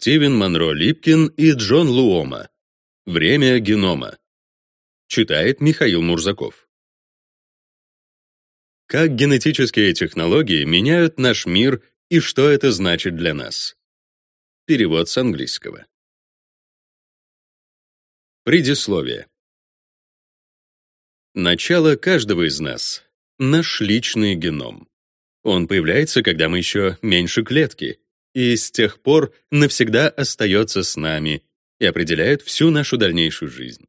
Стивен Монро Липкин и Джон Луома. Время генома. Читает Михаил Мурзаков. Как генетические технологии меняют наш мир и что это значит для нас? Перевод с английского. Предисловие. Начало каждого из нас — наш личный геном. Он появляется, когда мы еще меньше клетки, и с тех пор навсегда остается с нами и определяет всю нашу дальнейшую жизнь.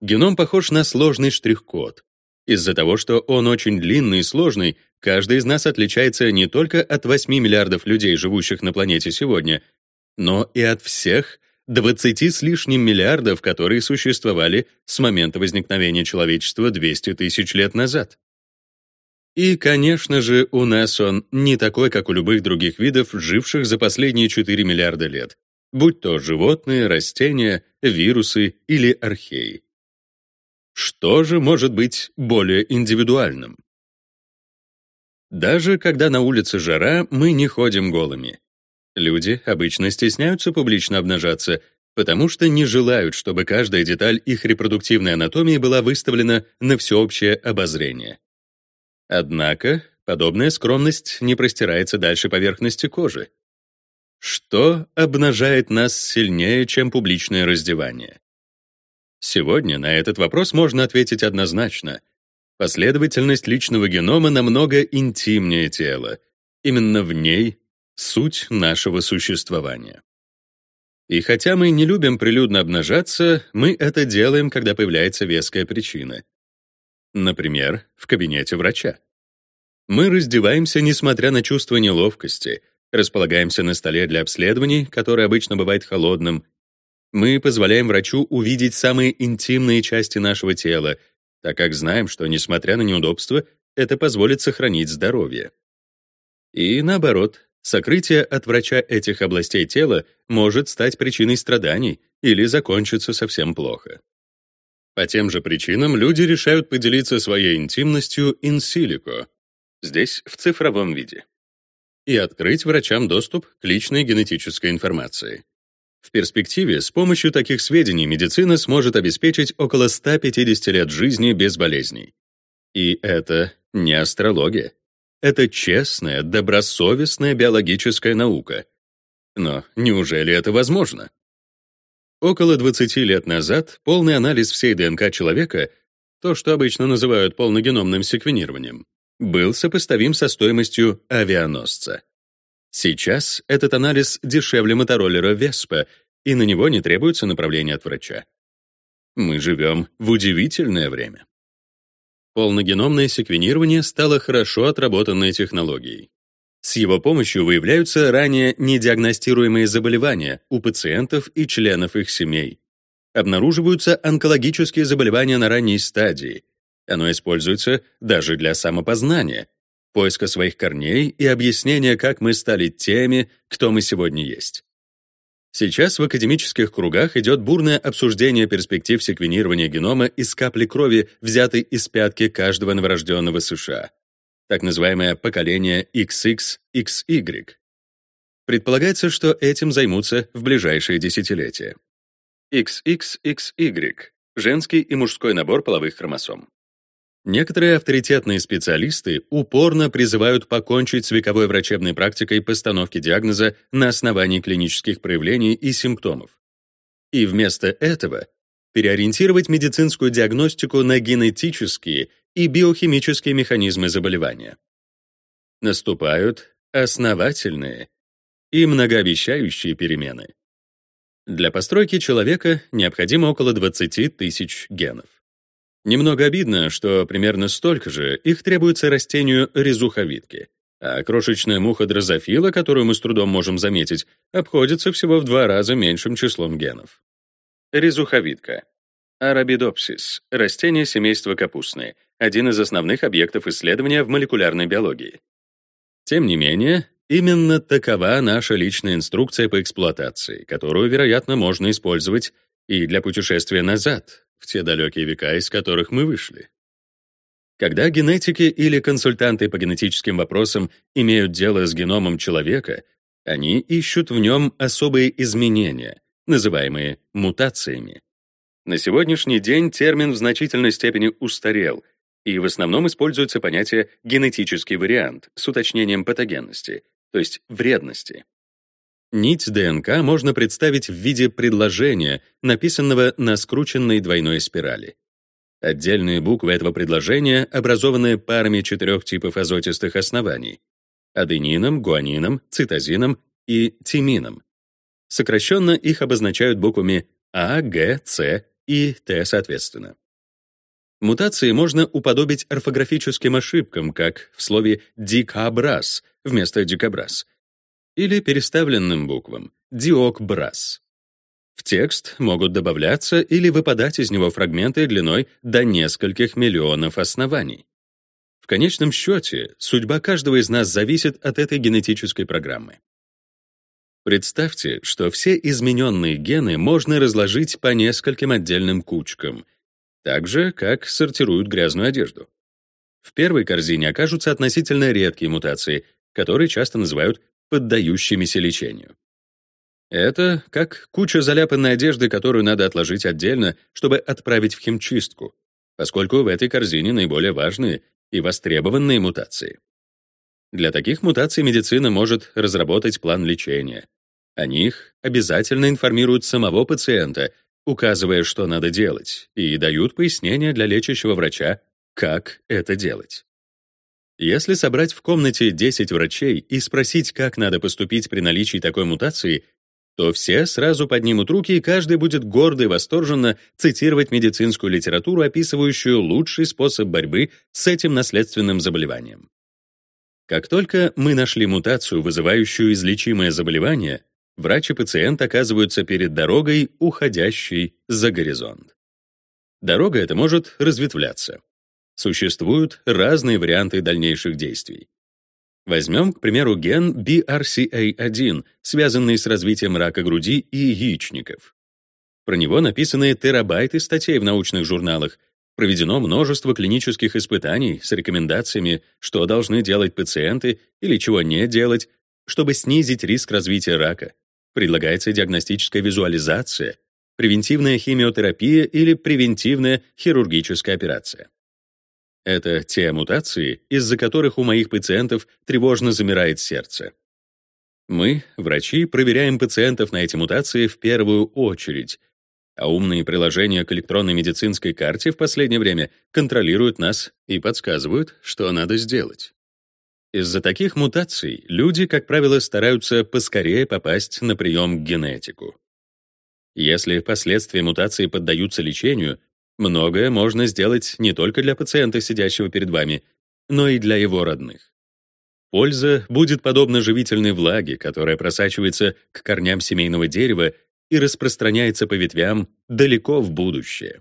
Геном похож на сложный штрих-код. Из-за того, что он очень длинный и сложный, каждый из нас отличается не только от 8 миллиардов людей, живущих на планете сегодня, но и от всех 20 с лишним миллиардов, которые существовали с момента возникновения человечества 200 тысяч лет назад. И, конечно же, у нас он не такой, как у любых других видов, живших за последние 4 миллиарда лет, будь то животные, растения, вирусы или археи. Что же может быть более индивидуальным? Даже когда на улице жара, мы не ходим голыми. Люди обычно стесняются публично обнажаться, потому что не желают, чтобы каждая деталь их репродуктивной анатомии была выставлена на всеобщее обозрение. Однако подобная скромность не простирается дальше поверхности кожи. Что обнажает нас сильнее, чем публичное раздевание? Сегодня на этот вопрос можно ответить однозначно. Последовательность личного генома намного интимнее тела. Именно в ней суть нашего существования. И хотя мы не любим прилюдно обнажаться, мы это делаем, когда появляется веская причина. Например, в кабинете врача. Мы раздеваемся, несмотря на чувство неловкости, располагаемся на столе для обследований, который обычно бывает холодным. Мы позволяем врачу увидеть самые интимные части нашего тела, так как знаем, что, несмотря на неудобства, это позволит сохранить здоровье. И наоборот, сокрытие от врача этих областей тела может стать причиной страданий или закончиться совсем плохо. По тем же причинам люди решают поделиться своей интимностью silico, здесь в цифровом виде, и открыть врачам доступ к личной генетической информации. В перспективе с помощью таких сведений медицина сможет обеспечить около 150 лет жизни без болезней. И это не астрология. Это честная, добросовестная биологическая наука. Но неужели это возможно? Около 20 лет назад полный анализ всей ДНК человека, то, что обычно называют полногеномным секвенированием, был сопоставим со стоимостью авианосца. Сейчас этот анализ дешевле мотороллера Vespa, и на него не требуется направление от врача. Мы живем в удивительное время. Полногеномное секвенирование стало хорошо отработанной технологией. С его помощью выявляются ранее недиагностируемые заболевания у пациентов и членов их семей. Обнаруживаются онкологические заболевания на ранней стадии. Оно используется даже для самопознания, поиска своих корней и объяснения, как мы стали теми, кто мы сегодня есть. Сейчас в академических кругах идет бурное обсуждение перспектив секвенирования генома из капли крови, взятой из пятки каждого новорожденного США так называемое поколение XX-XY. Предполагается, что этим займутся в ближайшие десятилетия. XXXY — женский и мужской набор половых хромосом. Некоторые авторитетные специалисты упорно призывают покончить с вековой врачебной практикой постановки диагноза на основании клинических проявлений и симптомов. И вместо этого переориентировать медицинскую диагностику на генетические и биохимические механизмы заболевания. Наступают основательные и многообещающие перемены. Для постройки человека необходимо около 20 тысяч генов. Немного обидно, что примерно столько же их требуется растению резуховидки, а крошечная муха дрозофила, которую мы с трудом можем заметить, обходится всего в два раза меньшим числом генов. Резуховидка. Арабидопсис — растение семейства капустные, один из основных объектов исследования в молекулярной биологии. Тем не менее, именно такова наша личная инструкция по эксплуатации, которую, вероятно, можно использовать и для путешествия назад, в те далекие века, из которых мы вышли. Когда генетики или консультанты по генетическим вопросам имеют дело с геномом человека, Они ищут в нем особые изменения, называемые мутациями. На сегодняшний день термин в значительной степени устарел, и в основном используется понятие генетический вариант с уточнением патогенности, то есть вредности. Нить ДНК можно представить в виде предложения, написанного на скрученной двойной спирали. Отдельные буквы этого предложения образованы парами четырех типов азотистых оснований — аденином, гуанином, цитозином и тимином. Сокращенно их обозначают буквами А, Г, С и Т соответственно. Мутации можно уподобить орфографическим ошибкам, как в слове «дикобраз» вместо «дикобраз», или переставленным буквам «диокбраз». В текст могут добавляться или выпадать из него фрагменты длиной до нескольких миллионов оснований. В конечном счете, судьба каждого из нас зависит от этой генетической программы. Представьте, что все измененные гены можно разложить по нескольким отдельным кучкам, так же, как сортируют грязную одежду. В первой корзине окажутся относительно редкие мутации, которые часто называют поддающимися лечению. Это как куча заляпанной одежды, которую надо отложить отдельно, чтобы отправить в химчистку, поскольку в этой корзине наиболее важные и востребованные мутации. Для таких мутаций медицина может разработать план лечения, о них обязательно информируют самого пациента, указывая, что надо делать, и дают пояснения для лечащего врача, как это делать. Если собрать в комнате 10 врачей и спросить, как надо поступить при наличии такой мутации, то все сразу поднимут руки, и каждый будет гордо и восторженно цитировать медицинскую литературу, описывающую лучший способ борьбы с этим наследственным заболеванием. Как только мы нашли мутацию, вызывающую излечимое заболевание, врач и пациент оказываются перед дорогой, уходящей за горизонт. Дорога эта может разветвляться. Существуют разные варианты дальнейших действий. Возьмем, к примеру, ген BRCA1, связанный с развитием рака груди и яичников. Про него написаны терабайты статей в научных журналах, проведено множество клинических испытаний с рекомендациями, что должны делать пациенты или чего не делать, чтобы снизить риск развития рака. Предлагается диагностическая визуализация, превентивная химиотерапия или превентивная хирургическая операция. Это те мутации, из-за которых у моих пациентов тревожно замирает сердце. Мы, врачи, проверяем пациентов на эти мутации в первую очередь, а умные приложения к электронной медицинской карте в последнее время контролируют нас и подсказывают, что надо сделать. Из-за таких мутаций люди, как правило, стараются поскорее попасть на прием к генетику. Если последствия мутации поддаются лечению, многое можно сделать не только для пациента, сидящего перед вами, но и для его родных. Польза будет подобна живительной влаге, которая просачивается к корням семейного дерева и распространяется по ветвям далеко в будущее.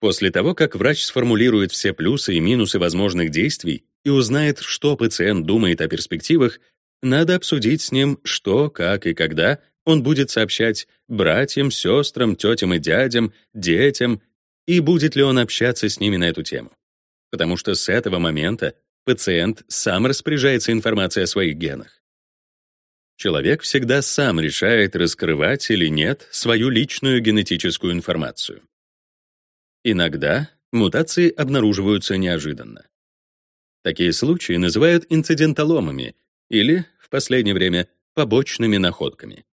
После того, как врач сформулирует все плюсы и минусы возможных действий, и узнает, что пациент думает о перспективах, надо обсудить с ним, что, как и когда он будет сообщать братьям, сестрам, тетям и дядям, детям, и будет ли он общаться с ними на эту тему. Потому что с этого момента пациент сам распоряжается информацией о своих генах. Человек всегда сам решает, раскрывать или нет свою личную генетическую информацию. Иногда мутации обнаруживаются неожиданно. Такие случаи называют инциденталомами или, в последнее время, побочными находками.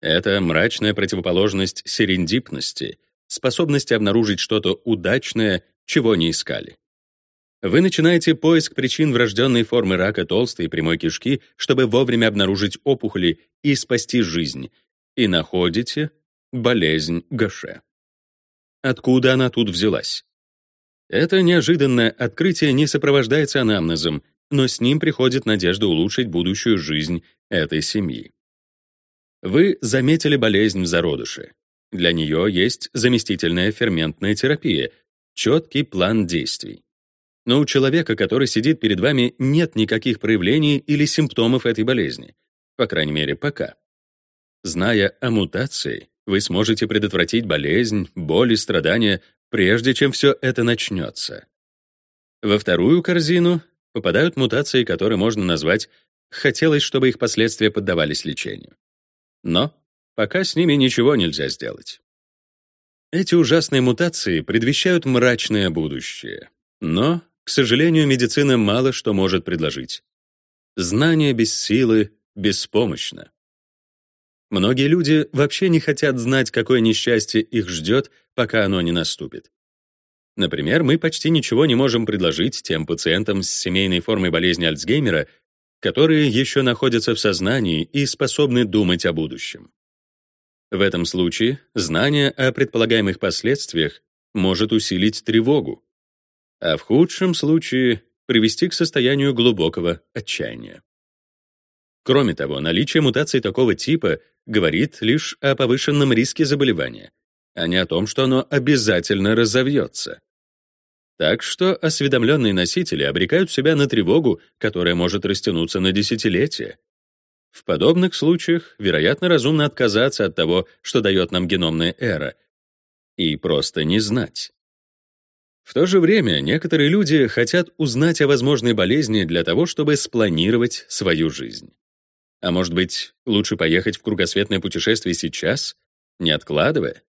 Это мрачная противоположность серендипности, способности обнаружить что-то удачное, чего не искали. Вы начинаете поиск причин врожденной формы рака толстой и прямой кишки, чтобы вовремя обнаружить опухоли и спасти жизнь, и находите болезнь Гаше. Откуда она тут взялась? Это неожиданное открытие не сопровождается анамнезом, но с ним приходит надежда улучшить будущую жизнь этой семьи. Вы заметили болезнь в зародыше. Для нее есть заместительная ферментная терапия, четкий план действий. Но у человека, который сидит перед вами, нет никаких проявлений или симптомов этой болезни, по крайней мере, пока. Зная о мутации, вы сможете предотвратить болезнь, боль и страдания прежде чем все это начнется. Во вторую корзину попадают мутации, которые можно назвать хотелось, чтобы их последствия поддавались лечению. Но пока с ними ничего нельзя сделать. Эти ужасные мутации предвещают мрачное будущее. Но, к сожалению, медицина мало что может предложить. Знание без силы беспомощно. Многие люди вообще не хотят знать, какое несчастье их ждет, пока оно не наступит. Например, мы почти ничего не можем предложить тем пациентам с семейной формой болезни Альцгеймера, которые еще находятся в сознании и способны думать о будущем. В этом случае знание о предполагаемых последствиях может усилить тревогу, а в худшем случае привести к состоянию глубокого отчаяния. Кроме того, наличие мутаций такого типа говорит лишь о повышенном риске заболевания, а не о том, что оно обязательно разовьется. Так что осведомленные носители обрекают себя на тревогу, которая может растянуться на десятилетия. В подобных случаях, вероятно, разумно отказаться от того, что дает нам геномная эра, и просто не знать. В то же время некоторые люди хотят узнать о возможной болезни для того, чтобы спланировать свою жизнь. А может быть, лучше поехать в кругосветное путешествие сейчас, не откладывая?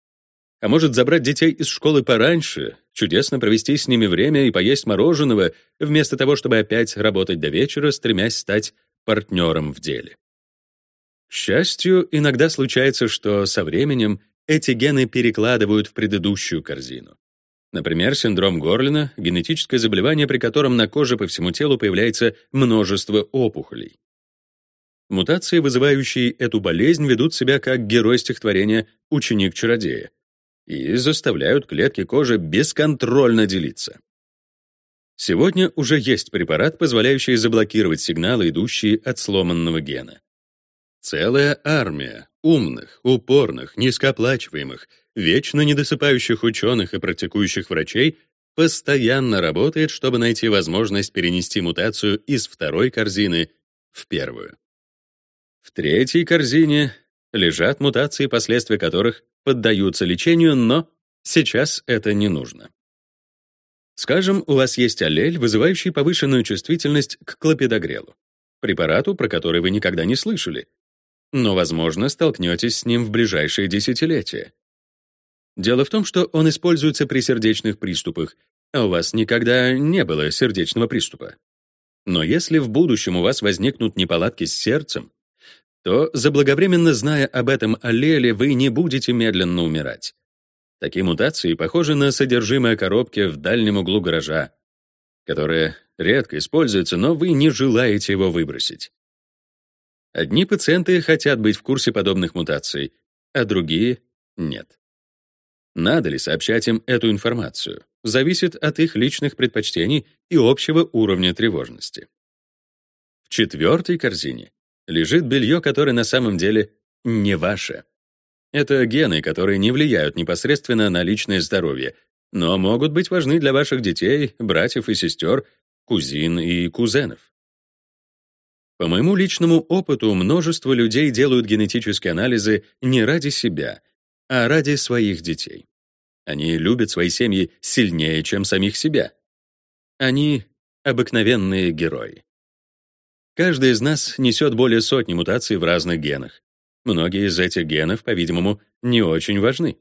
А может, забрать детей из школы пораньше, чудесно провести с ними время и поесть мороженого, вместо того, чтобы опять работать до вечера, стремясь стать партнером в деле. К счастью, иногда случается, что со временем эти гены перекладывают в предыдущую корзину. Например, синдром Горлина — генетическое заболевание, при котором на коже по всему телу появляется множество опухолей. Мутации, вызывающие эту болезнь, ведут себя как герой стихотворения «Ученик-чародея» и заставляют клетки кожи бесконтрольно делиться. Сегодня уже есть препарат, позволяющий заблокировать сигналы, идущие от сломанного гена. Целая армия умных, упорных, низкооплачиваемых, вечно недосыпающих ученых и практикующих врачей постоянно работает, чтобы найти возможность перенести мутацию из второй корзины в первую. В третьей корзине лежат мутации, последствия которых поддаются лечению, но сейчас это не нужно. Скажем, у вас есть аллель, вызывающий повышенную чувствительность к клопидогрелу, препарату, про который вы никогда не слышали, но, возможно, столкнетесь с ним в ближайшие десятилетия. Дело в том, что он используется при сердечных приступах, а у вас никогда не было сердечного приступа. Но если в будущем у вас возникнут неполадки с сердцем, то, заблаговременно зная об этом аллеле, вы не будете медленно умирать. Такие мутации похожи на содержимое коробки в дальнем углу гаража, которое редко используется, но вы не желаете его выбросить. Одни пациенты хотят быть в курсе подобных мутаций, а другие — нет. Надо ли сообщать им эту информацию, зависит от их личных предпочтений и общего уровня тревожности. В четвертой корзине лежит белье, которое на самом деле не ваше. Это гены, которые не влияют непосредственно на личное здоровье, но могут быть важны для ваших детей, братьев и сестер, кузин и кузенов. По моему личному опыту, множество людей делают генетические анализы не ради себя, а ради своих детей. Они любят свои семьи сильнее, чем самих себя. Они — обыкновенные герои. Каждый из нас несет более сотни мутаций в разных генах. Многие из этих генов, по-видимому, не очень важны.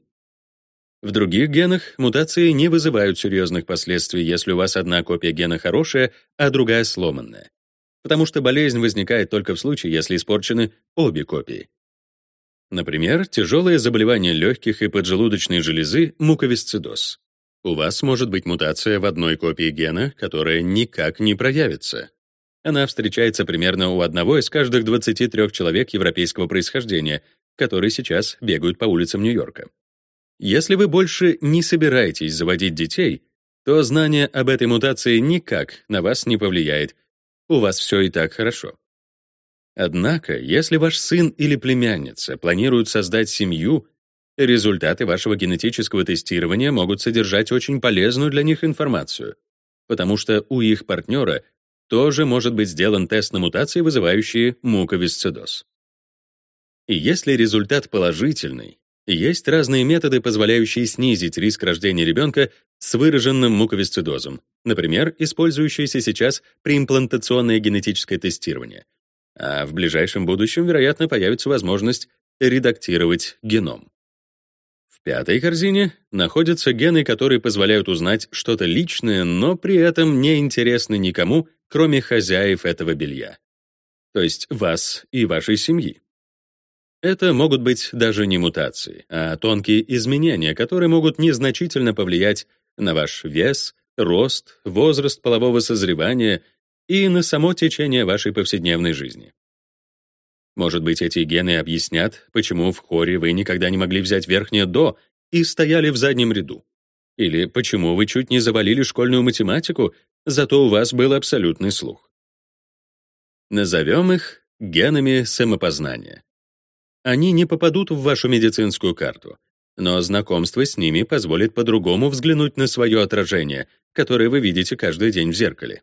В других генах мутации не вызывают серьезных последствий, если у вас одна копия гена хорошая, а другая сломанная. Потому что болезнь возникает только в случае, если испорчены обе копии. Например, тяжелое заболевание легких и поджелудочной железы — муковисцидоз. У вас может быть мутация в одной копии гена, которая никак не проявится. Она встречается примерно у одного из каждых 23 человек европейского происхождения, которые сейчас бегают по улицам Нью-Йорка. Если вы больше не собираетесь заводить детей, то знание об этой мутации никак на вас не повлияет. У вас все и так хорошо. Однако, если ваш сын или племянница планируют создать семью, результаты вашего генетического тестирования могут содержать очень полезную для них информацию, потому что у их партнера тоже может быть сделан тест на мутации, вызывающие муковисцидоз. И если результат положительный, есть разные методы, позволяющие снизить риск рождения ребенка с выраженным муковисцидозом, например, использующиеся сейчас при имплантационное генетическое тестирование. А в ближайшем будущем, вероятно, появится возможность редактировать геном. В пятой корзине находятся гены, которые позволяют узнать что-то личное, но при этом не интересны никому, кроме хозяев этого белья. То есть вас и вашей семьи. Это могут быть даже не мутации, а тонкие изменения, которые могут незначительно повлиять на ваш вес, рост, возраст полового созревания и на само течение вашей повседневной жизни. Может быть, эти гены объяснят, почему в хоре вы никогда не могли взять верхнее «до» и стояли в заднем ряду. Или почему вы чуть не завалили школьную математику, зато у вас был абсолютный слух. Назовем их генами самопознания. Они не попадут в вашу медицинскую карту, но знакомство с ними позволит по-другому взглянуть на свое отражение, которое вы видите каждый день в зеркале.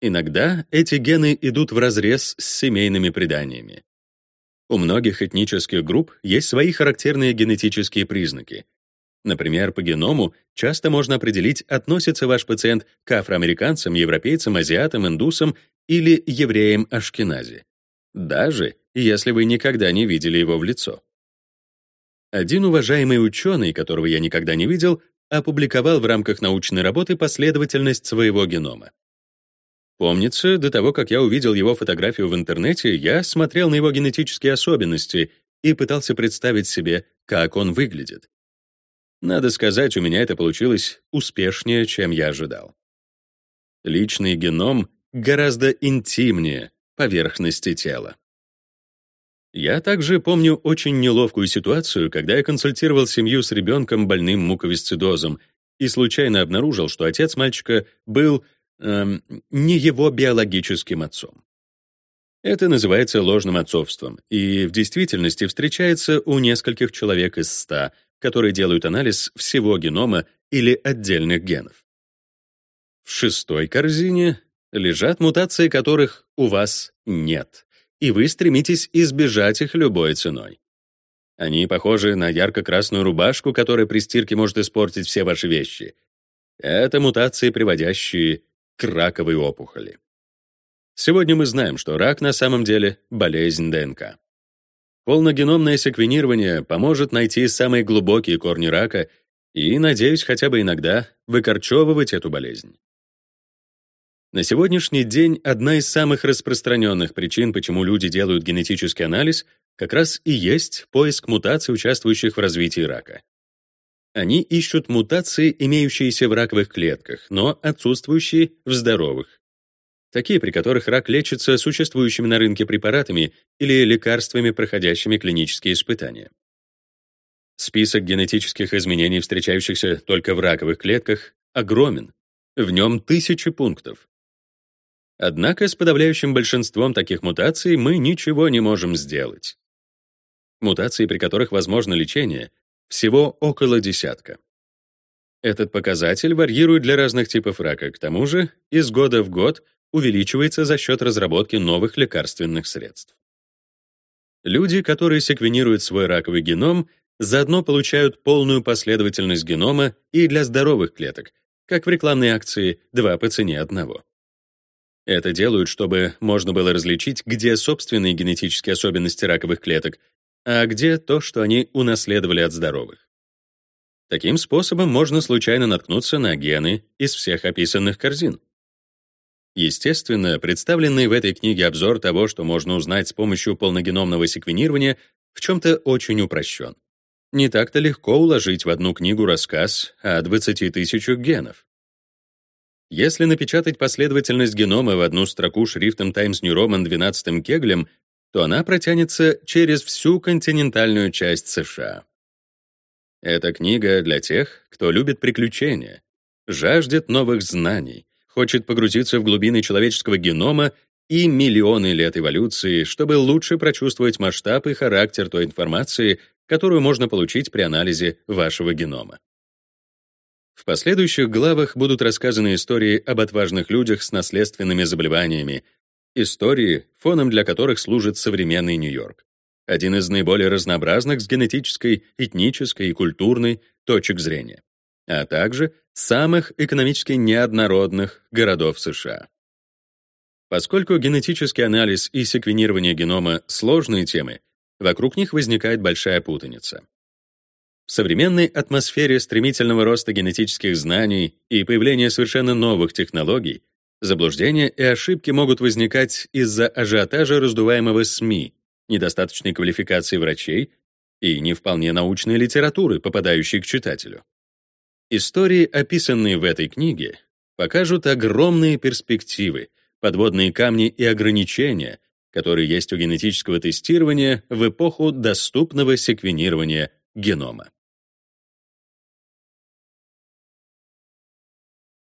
Иногда эти гены идут вразрез с семейными преданиями. У многих этнических групп есть свои характерные генетические признаки. Например, по геному часто можно определить, относится ваш пациент к афроамериканцам, европейцам, азиатам, индусам или евреям Ашкенази, даже если вы никогда не видели его в лицо. Один уважаемый ученый, которого я никогда не видел, опубликовал в рамках научной работы последовательность своего генома. Помнится, до того, как я увидел его фотографию в интернете, я смотрел на его генетические особенности и пытался представить себе, как он выглядит. Надо сказать, у меня это получилось успешнее, чем я ожидал. Личный геном гораздо интимнее поверхности тела. Я также помню очень неловкую ситуацию, когда я консультировал семью с ребенком больным муковисцидозом и случайно обнаружил, что отец мальчика был эм, не его биологическим отцом. Это называется ложным отцовством, и в действительности встречается у нескольких человек из ста, которые делают анализ всего генома или отдельных генов. В шестой корзине лежат мутации, которых у вас нет и вы стремитесь избежать их любой ценой. Они похожи на ярко-красную рубашку, которая при стирке может испортить все ваши вещи. Это мутации, приводящие к раковой опухоли. Сегодня мы знаем, что рак на самом деле болезнь ДНК. Полногеномное секвенирование поможет найти самые глубокие корни рака и, надеюсь, хотя бы иногда выкорчевывать эту болезнь. На сегодняшний день одна из самых распространенных причин, почему люди делают генетический анализ, как раз и есть поиск мутаций, участвующих в развитии рака. Они ищут мутации, имеющиеся в раковых клетках, но отсутствующие в здоровых. Такие, при которых рак лечится существующими на рынке препаратами или лекарствами, проходящими клинические испытания. Список генетических изменений, встречающихся только в раковых клетках, огромен. В нем тысячи пунктов. Однако с подавляющим большинством таких мутаций мы ничего не можем сделать. Мутации, при которых возможно лечение, всего около десятка. Этот показатель варьирует для разных типов рака, к тому же из года в год увеличивается за счет разработки новых лекарственных средств. Люди, которые секвенируют свой раковый геном, заодно получают полную последовательность генома и для здоровых клеток, как в рекламной акции «два по цене одного». Это делают, чтобы можно было различить, где собственные генетические особенности раковых клеток, а где то, что они унаследовали от здоровых. Таким способом можно случайно наткнуться на гены из всех описанных корзин. Естественно, представленный в этой книге обзор того, что можно узнать с помощью полногеномного секвенирования, в чем-то очень упрощен. Не так-то легко уложить в одну книгу рассказ о 20 тысячах генов. Если напечатать последовательность генома в одну строку шрифтом Times New Roman 12 кеглем, то она протянется через всю континентальную часть США. Эта книга для тех, кто любит приключения, жаждет новых знаний, хочет погрузиться в глубины человеческого генома и миллионы лет эволюции, чтобы лучше прочувствовать масштаб и характер той информации, которую можно получить при анализе вашего генома. В последующих главах будут рассказаны истории об отважных людях с наследственными заболеваниями, истории, фоном для которых служит современный Нью-Йорк. Один из наиболее разнообразных с генетической, этнической и культурной точек зрения, а также самых экономически неоднородных городов США. Поскольку генетический анализ и секвенирование генома — сложные темы, вокруг них возникает большая путаница. В современной атмосфере стремительного роста генетических знаний и появления совершенно новых технологий заблуждения и ошибки могут возникать из-за ажиотажа, раздуваемого СМИ, недостаточной квалификации врачей и не вполне научной литературы, попадающей к читателю. Истории, описанные в этой книге, покажут огромные перспективы, подводные камни и ограничения, которые есть у генетического тестирования в эпоху доступного секвенирования генома.